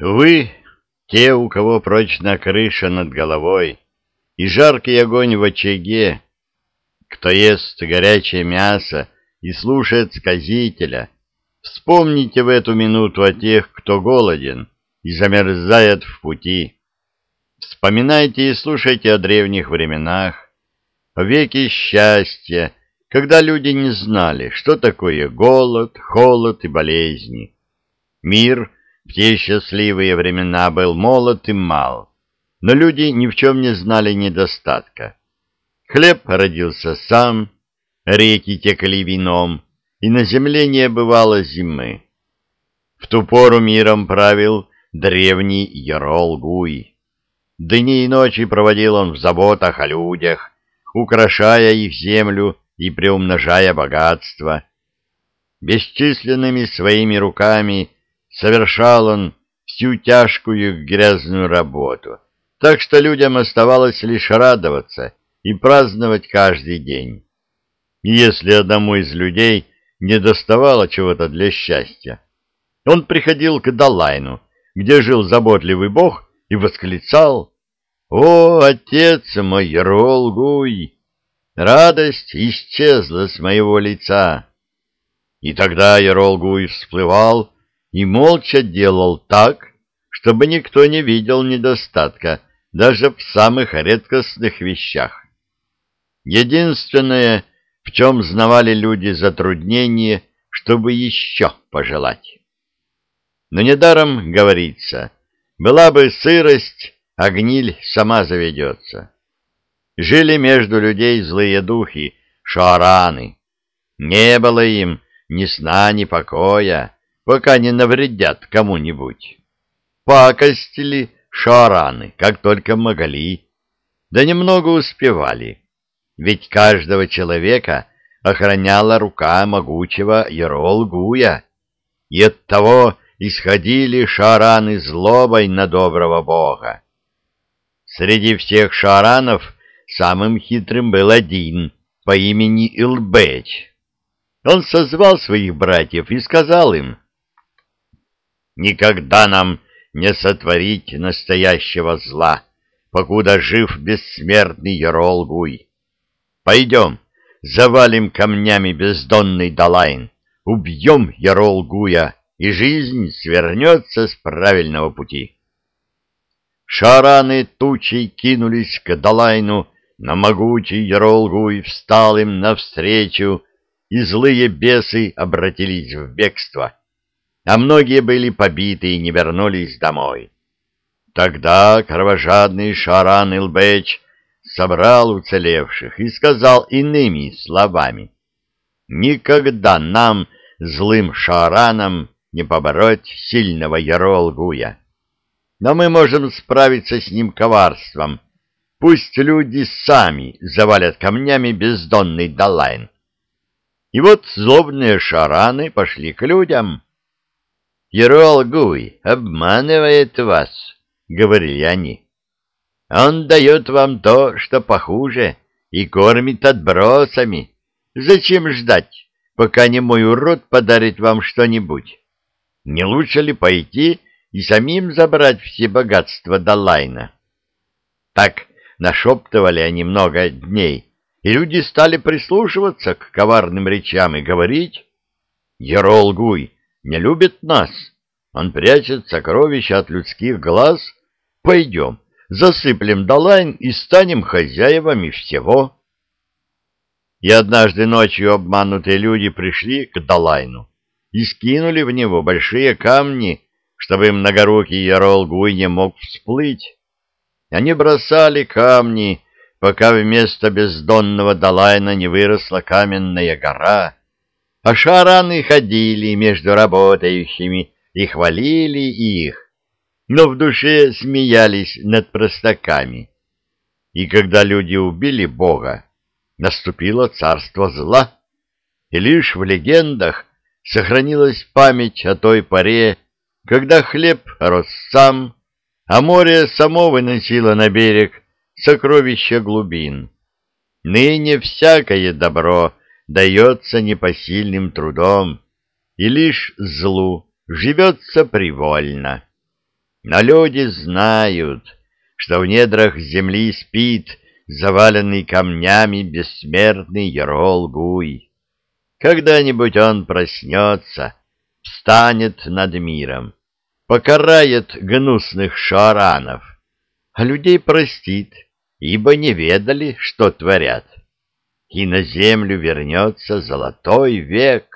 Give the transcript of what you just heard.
Вы, те, у кого прочна крыша над головой и жаркий огонь в очаге, кто ест горячее мясо и слушает сказителя, вспомните в эту минуту о тех, кто голоден и замерзает в пути. Вспоминайте и слушайте о древних временах, о веке счастья, когда люди не знали, что такое голод, холод и болезни. Мир — в те счастливые времена был молод и мал, но люди ни в чем не знали недостатка. Хлеб родился сам, реки текли вином, и на земле не бывало зимы. В ту пору миром правил древний Ярол Гуй. Дни и ночи проводил он в заботах о людях, украшая их землю и приумножая богатство. Бесчисленными своими руками совершал он всю тяжкую грязную работу, так что людям оставалось лишь радоваться и праздновать каждый день. И если одному из людей не доставало чего-то для счастья, он приходил к Далайну, где жил заботливый бог, и восклицал «О, отец мой, Ролгуй! Радость исчезла с моего лица!» И тогда Яролгуй всплывал и молча делал так, чтобы никто не видел недостатка даже в самых редкостных вещах. Единственное, в чем знавали люди затруднение, чтобы еще пожелать. Но недаром говорится, была бы сырость, а гниль сама заведется. Жили между людей злые духи, шараны. Не было им ни сна, ни покоя, пока не навредят кому-нибудь. Пакостили шараны, как только могли, да немного успевали, ведь каждого человека охраняла рука могучего Ерол-Гуя, и оттого исходили шараны злобой на доброго бога. Среди всех шаранов самым хитрым был один по имени Илбеч. Он созвал своих братьев и сказал им, Никогда нам не сотворить настоящего зла, покуда жив бессмертный Яролгуй. Пойдем, завалим камнями бездонный Далайн, убьем Яролгуя, и жизнь свернется с правильного пути. Шараны тучей кинулись к Далайну, но могучий Яролгуй встал им навстречу, и злые бесы обратились в бегство — а многие были побиты и не вернулись домой. Тогда кровожадный Шаран Илбеч собрал уцелевших и сказал иными словами, «Никогда нам, злым Шаранам, не побороть сильного Яролгуя. Но мы можем справиться с ним коварством. Пусть люди сами завалят камнями бездонный Далайн». И вот злобные шараны пошли к людям, Ерол Гуй обманывает вас, — говорили они. Он дает вам то, что похуже, и кормит отбросами. Зачем ждать, пока не мой урод подарит вам что-нибудь? Не лучше ли пойти и самим забрать все богатства Далайна? Так нашептывали они много дней, и люди стали прислушиваться к коварным речам и говорить, «Ерол Гуй, не любит нас. Он прячет сокровища от людских глаз. Пойдем, засыплем Далайн и станем хозяевами всего. И однажды ночью обманутые люди пришли к Далайну и скинули в него большие камни, чтобы многорукий Ярол Гуй не мог всплыть. Они бросали камни, пока вместо бездонного Далайна не выросла каменная гора — а шараны ходили между работающими и хвалили их, но в душе смеялись над простаками. И когда люди убили Бога, наступило царство зла, и лишь в легендах сохранилась память о той поре, когда хлеб рос сам, а море само выносило на берег сокровища глубин. Ныне всякое добро — дается непосильным трудом, и лишь злу живется привольно. Но люди знают, что в недрах земли спит заваленный камнями бессмертный Ерол-Гуй. Когда-нибудь он проснется, встанет над миром, покарает гнусных шаранов, а людей простит, ибо не ведали, что творят. И на землю вернется золотой век.